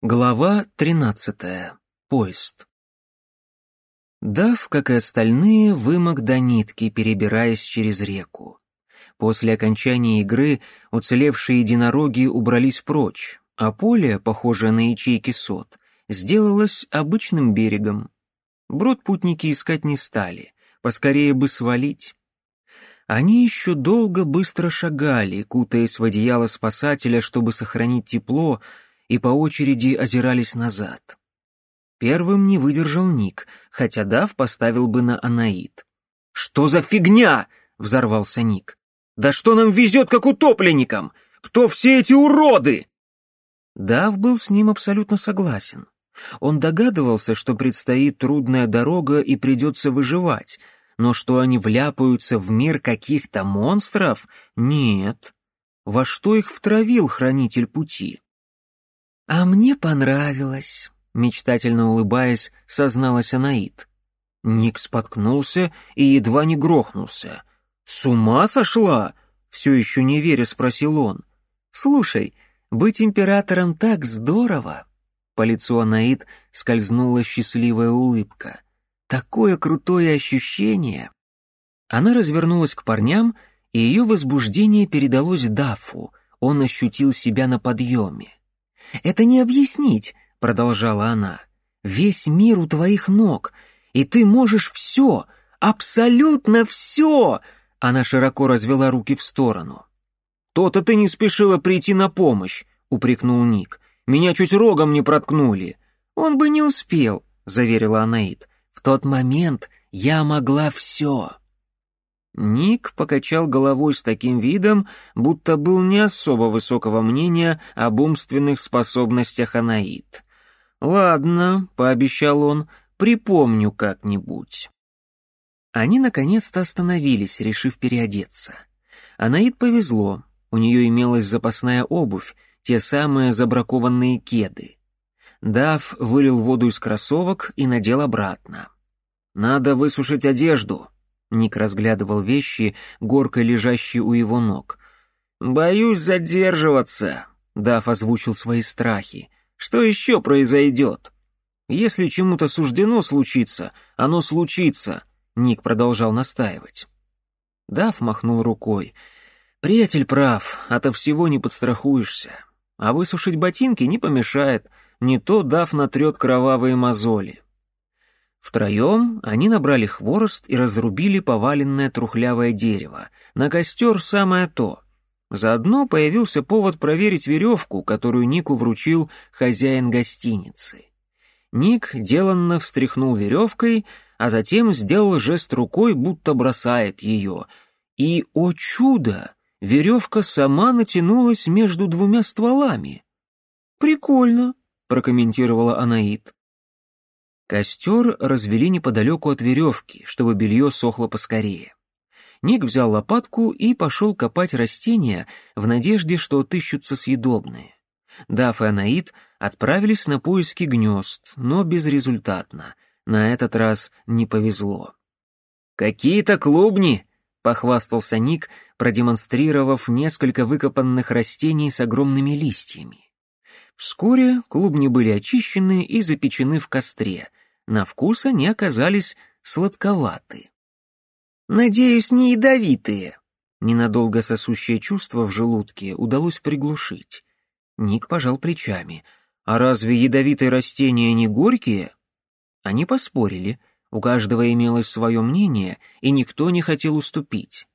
Глава 13. Поезд. Дав, как и остальные, вымок до нитки, перебираясь через реку. После окончания игры уцелевшие единороги убрались прочь, а поле, похожее на ячейки сот, сделалось обычным берегом. Брод путники искать не стали, поскорее бы свалить. Они еще долго быстро шагали, кутаясь в одеяло спасателя, чтобы сохранить тепло, и по очереди озирались назад. Первым не выдержал Ник, хотя Дав поставил бы на Анаит. «Что за фигня?» — взорвался Ник. «Да что нам везет, как утопленникам? Кто все эти уроды?» Дав был с ним абсолютно согласен. Он догадывался, что предстоит трудная дорога и придется выживать, но что они вляпаются в мир каких-то монстров — нет. Во что их втравил хранитель пути? «А мне понравилось», — мечтательно улыбаясь, созналась Анаит. Ник споткнулся и едва не грохнулся. «С ума сошла?» — все еще не веря спросил он. «Слушай, быть императором так здорово!» По лицу Анаит скользнула счастливая улыбка. «Такое крутое ощущение!» Она развернулась к парням, и ее возбуждение передалось Дафу. Он ощутил себя на подъеме. «Это не объяснить», — продолжала она. «Весь мир у твоих ног, и ты можешь все, абсолютно все!» Она широко развела руки в сторону. «То-то ты не спешила прийти на помощь», — упрекнул Ник. «Меня чуть рогом не проткнули». «Он бы не успел», — заверила Анаит. «В тот момент я могла все». Ник покачал головой с таким видом, будто был не особо высокого мнения об умственных способностях Анаит. «Ладно», — пообещал он, — «припомню как-нибудь». Они наконец-то остановились, решив переодеться. Анаит повезло, у нее имелась запасная обувь, те самые забракованные кеды. Дав вылил воду из кроссовок и надел обратно. «Надо высушить одежду», Ник разглядывал вещи, горкой лежащие у его ног. «Боюсь задерживаться», — Даф озвучил свои страхи. «Что еще произойдет?» «Если чему-то суждено случиться, оно случится», — Ник продолжал настаивать. Даф махнул рукой. «Приятель прав, ото всего не подстрахуешься. А высушить ботинки не помешает, не то Даф натрет кровавые мозоли». Втроем они набрали хворост и разрубили поваленное трухлявое дерево. На костер самое то. Заодно появился повод проверить веревку, которую Нику вручил хозяин гостиницы. Ник деланно встряхнул веревкой, а затем сделал жест рукой, будто бросает ее. И, о чудо, веревка сама натянулась между двумя стволами. «Прикольно», — прокомментировала Анаит. Костер развели неподалеку от веревки, чтобы белье сохло поскорее. Ник взял лопатку и пошел копать растения в надежде, что отыщутся съедобные. Даф и Анаит отправились на поиски гнезд, но безрезультатно. На этот раз не повезло. «Какие-то клубни!» — похвастался Ник, продемонстрировав несколько выкопанных растений с огромными листьями. Вскоре клубни были очищены и запечены в костре, на вкус они оказались сладковаты. «Надеюсь, не ядовитые». Ненадолго сосущее чувство в желудке удалось приглушить. Ник пожал плечами. «А разве ядовитые растения не горькие?» Они поспорили. У каждого имелось свое мнение, и никто не хотел уступить.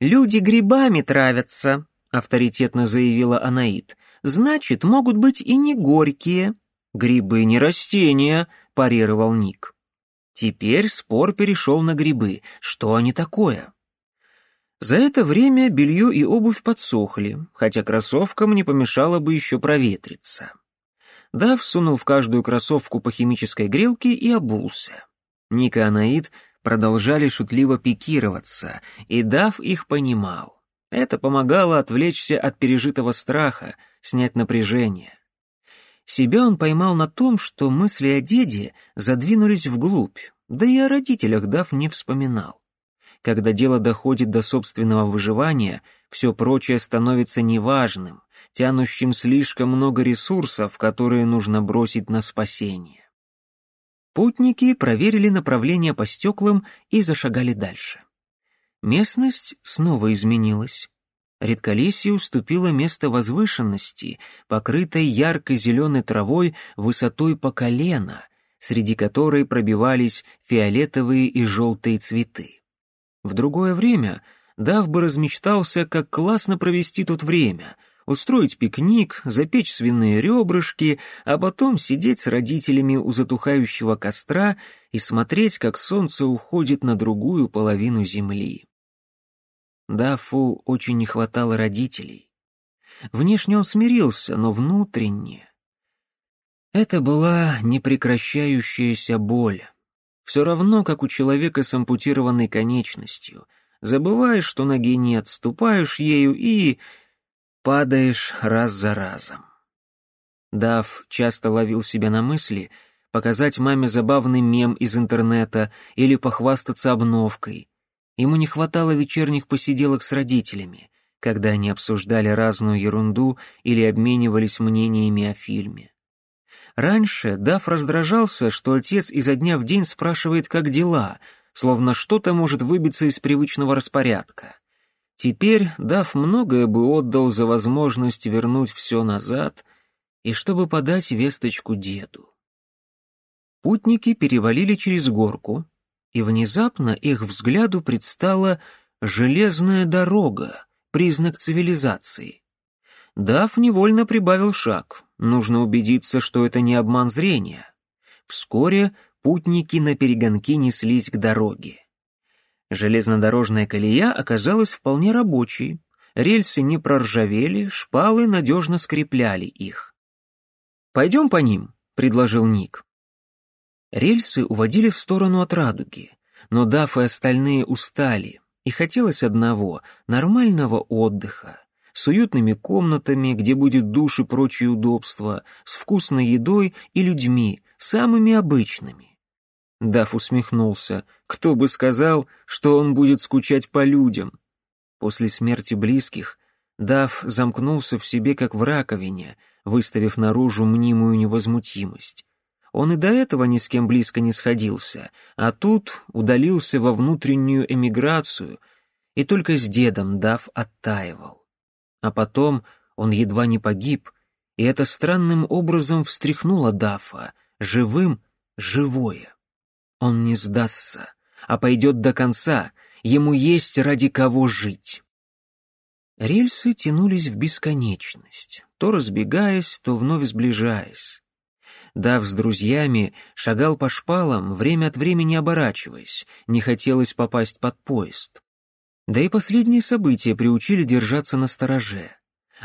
«Люди грибами травятся», — авторитетно заявила Анаит. «Значит, могут быть и не горькие». «Грибы не растения», — парировал Ник. Теперь спор перешел на грибы. Что они такое? За это время белье и обувь подсохли, хотя кроссовкам не помешало бы еще проветриться. Дав сунул в каждую кроссовку по химической грелке и обулся. Ник и Анаид продолжали шутливо пикироваться, и Дав их понимал. Это помогало отвлечься от пережитого страха, снять напряжение. Себя он поймал на том, что мысли о деде задвинулись вглубь, да и о родителях Дав не вспоминал. Когда дело доходит до собственного выживания, все прочее становится неважным, тянущим слишком много ресурсов, которые нужно бросить на спасение. Путники проверили направление по стеклам и зашагали дальше. Местность снова изменилась. Редколесье уступило место возвышенности, покрытой ярко-зеленой травой высотой по колено, среди которой пробивались фиолетовые и желтые цветы. В другое время Дав бы размечтался, как классно провести тут время, устроить пикник, запечь свиные ребрышки, а потом сидеть с родителями у затухающего костра и смотреть, как солнце уходит на другую половину земли. Дафу очень не хватало родителей. Внешне он смирился, но внутренне... Это была непрекращающаяся боль. Все равно, как у человека с ампутированной конечностью. Забываешь, что ноги нет, ступаешь ею и... падаешь раз за разом. Дав часто ловил себя на мысли показать маме забавный мем из интернета или похвастаться обновкой — Ему не хватало вечерних посиделок с родителями, когда они обсуждали разную ерунду или обменивались мнениями о фильме. Раньше Даф раздражался, что отец изо дня в день спрашивает, как дела, словно что-то может выбиться из привычного распорядка. Теперь Даф многое бы отдал за возможность вернуть все назад и чтобы подать весточку деду. Путники перевалили через горку, и внезапно их взгляду предстала железная дорога, признак цивилизации. Дав невольно прибавил шаг. Нужно убедиться, что это не обман зрения. Вскоре путники на перегонки неслись к дороге. Железнодорожная колея оказалась вполне рабочей. Рельсы не проржавели, шпалы надежно скрепляли их. «Пойдем по ним», — предложил Ник. Рельсы уводили в сторону от радуги, но Даф и остальные устали, и хотелось одного — нормального отдыха, с уютными комнатами, где будет душ и прочие удобства, с вкусной едой и людьми, самыми обычными. Даф усмехнулся. Кто бы сказал, что он будет скучать по людям? После смерти близких Даф замкнулся в себе, как в раковине, выставив наружу мнимую невозмутимость. Он и до этого ни с кем близко не сходился, а тут удалился во внутреннюю эмиграцию и только с дедом Дав оттаивал. А потом он едва не погиб, и это странным образом встряхнуло Дафа, живым — живое. Он не сдастся, а пойдет до конца, ему есть ради кого жить. Рельсы тянулись в бесконечность, то разбегаясь, то вновь сближаясь. Дав с друзьями шагал по шпалам, время от времени оборачиваясь, не хотелось попасть под поезд. Да и последние события приучили держаться на стороже.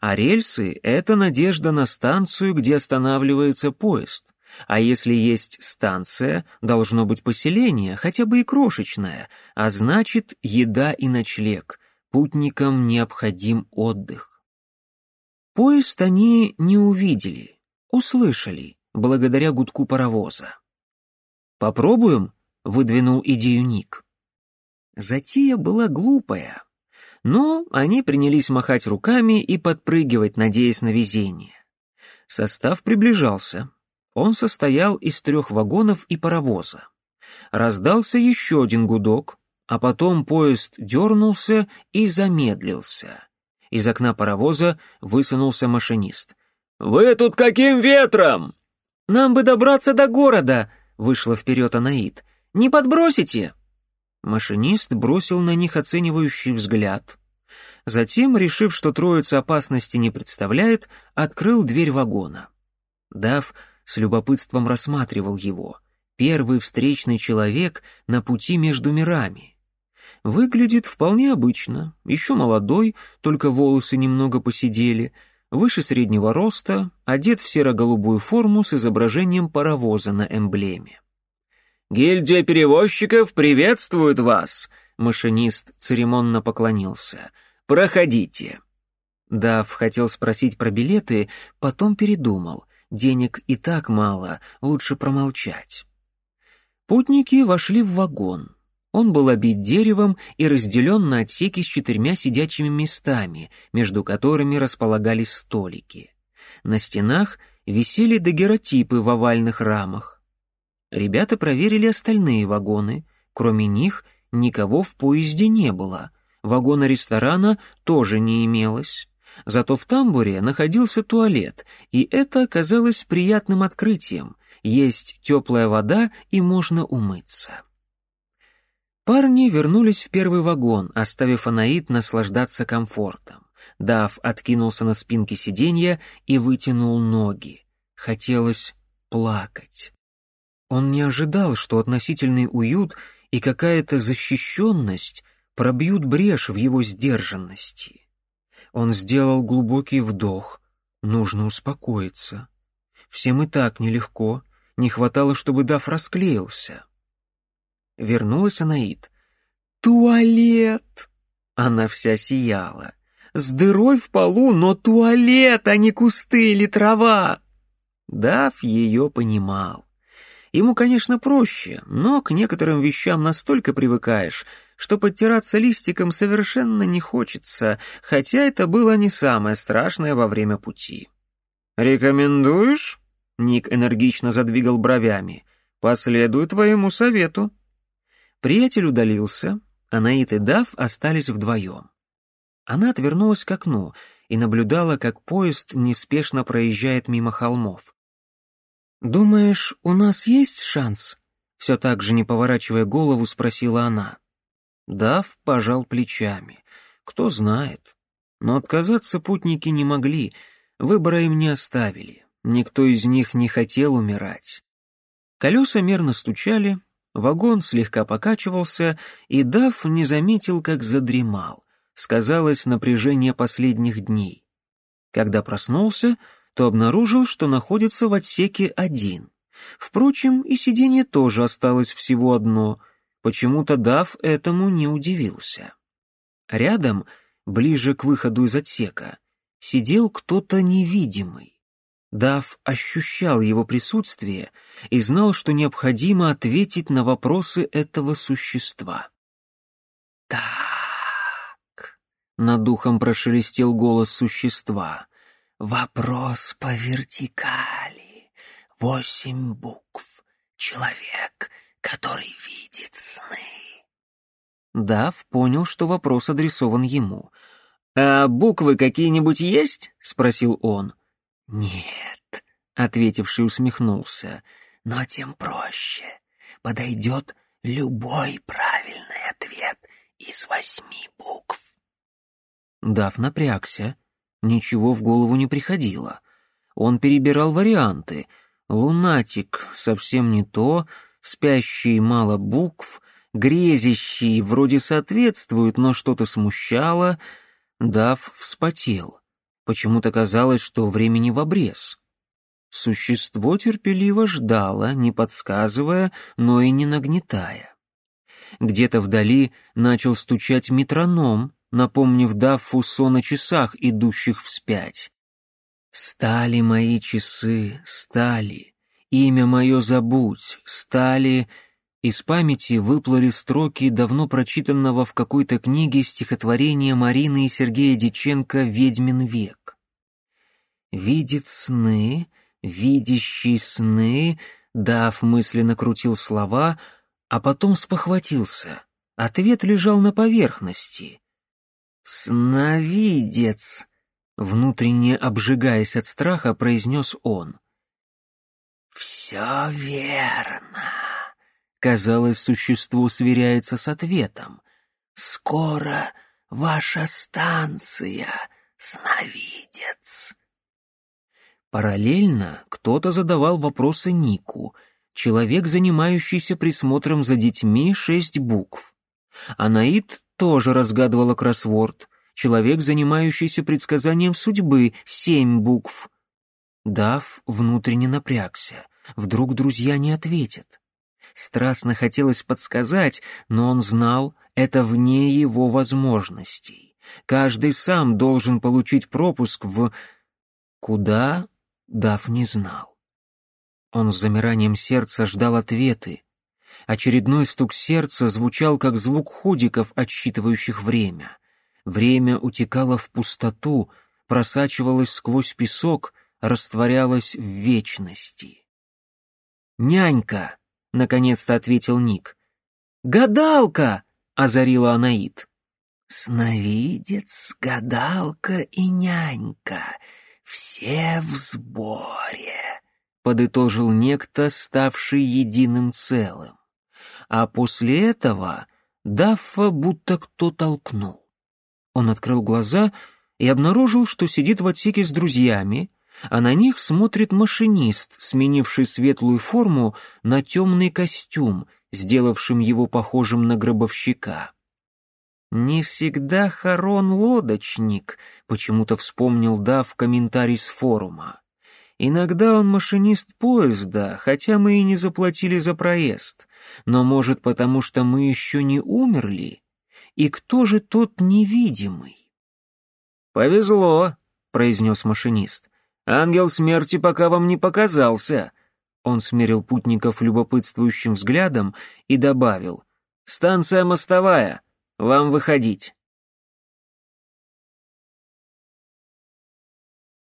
А рельсы — это надежда на станцию, где останавливается поезд. А если есть станция, должно быть поселение, хотя бы и крошечное, а значит, еда и ночлег. Путникам необходим отдых. Поезд они не увидели, услышали благодаря гудку паровоза. «Попробуем?» — выдвинул идею Ник. Затея была глупая, но они принялись махать руками и подпрыгивать, надеясь на везение. Состав приближался. Он состоял из трех вагонов и паровоза. Раздался еще один гудок, а потом поезд дернулся и замедлился. Из окна паровоза высунулся машинист. «Вы тут каким ветром?» «Нам бы добраться до города!» — вышла вперед Анаит. «Не подбросите?» Машинист бросил на них оценивающий взгляд. Затем, решив, что троица опасности не представляет, открыл дверь вагона. Дав с любопытством рассматривал его. Первый встречный человек на пути между мирами. Выглядит вполне обычно, еще молодой, только волосы немного посидели — выше среднего роста, одет в серо-голубую форму с изображением паровоза на эмблеме. «Гильдия перевозчиков приветствует вас!» Машинист церемонно поклонился. «Проходите!» Дав хотел спросить про билеты, потом передумал. Денег и так мало, лучше промолчать. Путники вошли в вагон. Он был обит деревом и разделен на отсеки с четырьмя сидячими местами, между которыми располагались столики. На стенах висели дагеротипы в овальных рамах. Ребята проверили остальные вагоны. Кроме них никого в поезде не было. Вагона ресторана тоже не имелось. Зато в тамбуре находился туалет, и это оказалось приятным открытием. Есть теплая вода, и можно умыться. Парни вернулись в первый вагон, оставив Анаит наслаждаться комфортом. Дав откинулся на спинке сиденья и вытянул ноги. Хотелось плакать. Он не ожидал, что относительный уют и какая-то защищенность пробьют брешь в его сдержанности. Он сделал глубокий вдох. Нужно успокоиться. Всем и так нелегко. Не хватало, чтобы Дав расклеился. Вернулась Анаит. «Туалет!» Она вся сияла. «С дырой в полу, но туалет, а не кусты или трава!» Дав ее понимал. Ему, конечно, проще, но к некоторым вещам настолько привыкаешь, что подтираться листиком совершенно не хочется, хотя это было не самое страшное во время пути. «Рекомендуешь?» — Ник энергично задвигал бровями. «Последую твоему совету». Приятель удалился, а Наит и Дав остались вдвоем. Она отвернулась к окну и наблюдала, как поезд неспешно проезжает мимо холмов. «Думаешь, у нас есть шанс?» Все так же, не поворачивая голову, спросила она. Дав пожал плечами. Кто знает. Но отказаться путники не могли, выбора им не оставили. Никто из них не хотел умирать. Колеса мерно стучали, Вагон слегка покачивался, и Даф не заметил, как задремал. Сказалось напряжение последних дней. Когда проснулся, то обнаружил, что находится в отсеке один. Впрочем, и сиденье тоже осталось всего одно. Почему-то Даф этому не удивился. Рядом, ближе к выходу из отсека, сидел кто-то невидимый. Дав ощущал его присутствие и знал, что необходимо ответить на вопросы этого существа. «Так», — над духом прошелестел голос существа, — «вопрос по вертикали, восемь букв, человек, который видит сны». Дав понял, что вопрос адресован ему. «А буквы какие-нибудь есть?» — спросил он. «Нет», — ответивший усмехнулся, — «но тем проще. Подойдет любой правильный ответ из восьми букв». Дав напрягся. Ничего в голову не приходило. Он перебирал варианты. «Лунатик» — совсем не то, «спящий» — мало букв, «грезящий» вроде соответствует, но что-то смущало. Дав вспотел. Почему-то казалось, что времени в обрез. Существо терпеливо ждало, не подсказывая, но и не нагнетая. Где-то вдали начал стучать метроном, напомнив Даффу сон о часах, идущих вспять. «Стали мои часы, стали, имя мое забудь, стали...» Из памяти выплыли строки давно прочитанного в какой-то книге стихотворения Марины и Сергея Диченко «Ведьмин век». «Видит сны, видящий сны», Дав мысленно крутил слова, а потом спохватился. Ответ лежал на поверхности. «Сновидец», — внутренне обжигаясь от страха, произнес он. «Все верно», Казалось, существо сверяется с ответом. «Скоро ваша станция, сновидец». Параллельно кто-то задавал вопросы Нику, человек, занимающийся присмотром за детьми, шесть букв. Анаид тоже разгадывала кроссворд, человек, занимающийся предсказанием судьбы, семь букв. Дав внутренне напрягся, вдруг друзья не ответят. Страстно хотелось подсказать, но он знал, это вне его возможностей. Каждый сам должен получить пропуск в... Куда? Дав не знал. Он с замиранием сердца ждал ответы. Очередной стук сердца звучал, как звук ходиков, отсчитывающих время. Время утекало в пустоту, просачивалось сквозь песок, растворялось в вечности. «Нянька!» — наконец-то ответил Ник. «Гадалка!» — озарила Анаит. «Сновидец, гадалка и нянька, все в сборе», — подытожил некто, ставший единым целым. А после этого Даффа будто кто толкнул. Он открыл глаза и обнаружил, что сидит в отсеке с друзьями, а на них смотрит машинист, сменивший светлую форму на темный костюм, сделавшим его похожим на гробовщика. «Не всегда Харон лодочник», — почему-то вспомнил Дав комментарий с форума. «Иногда он машинист поезда, хотя мы и не заплатили за проезд. Но, может, потому что мы еще не умерли? И кто же тот невидимый?» «Повезло», — произнес машинист. «Ангел смерти пока вам не показался». Он смерил путников любопытствующим взглядом и добавил. «Станция мостовая. Вам выходить».